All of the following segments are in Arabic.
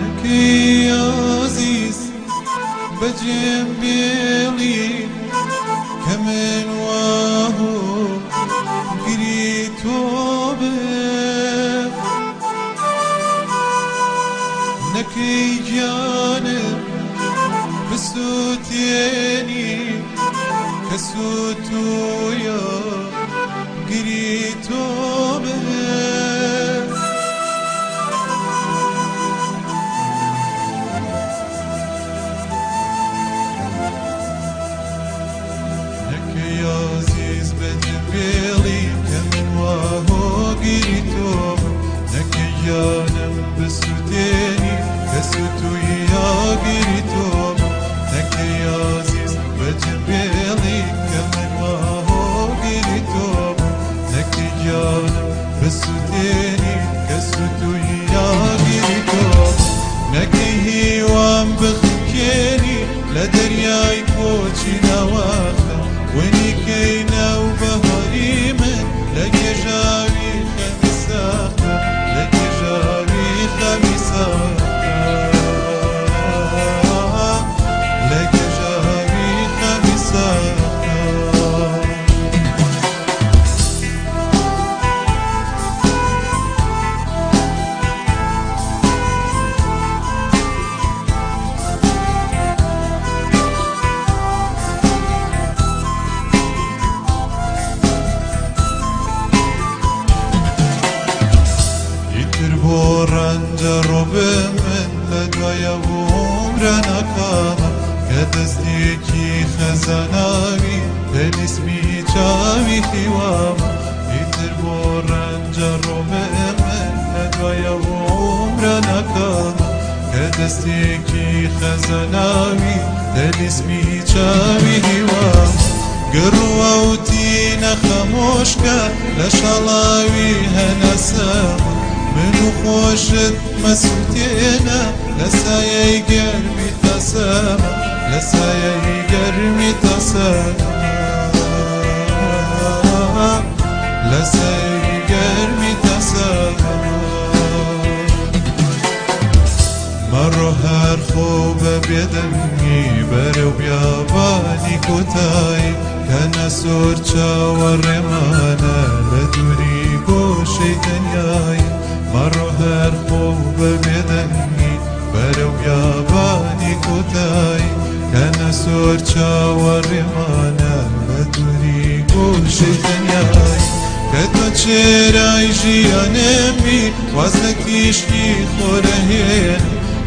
لك يا عزيز بجيب بيلي كمان واهو قريتو بك لك يا بسوتيني كسوتو يا قريتو بسوتيني بخكيني خراوە کە دەستێکی خەزاناوی پێویستمی چاوی هیوامە ئیتر بۆ ڕەنجە ڕۆمەمە لە دوایە عمرە نەکەمە کە دەستێکی خەزاناوی پێویستمی چاوی هیوامە گڕوەوتی نەخەمۆشکە لە شەڵاوی هەنەسەمە منو خوشت مسوتينا لسايا قلبي تسامى لسايا قلبي تسامى لسايا قلبي تسامى مرو هر خوب بدنی برو بیابانی کتای کن سور چاور رمانه لدوری گوشی دنیای. مرو هر خوب بدنی برو بیابانی کتای کن سور چاور رمانه لدوری گوشی دنیای. کتو چرای جیانمی وزنکیشکی خورهین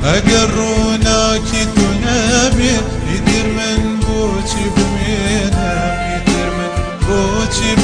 اگر روناکی تو نبی ایدر من بوچی بمینم؟ ایدر من بوچی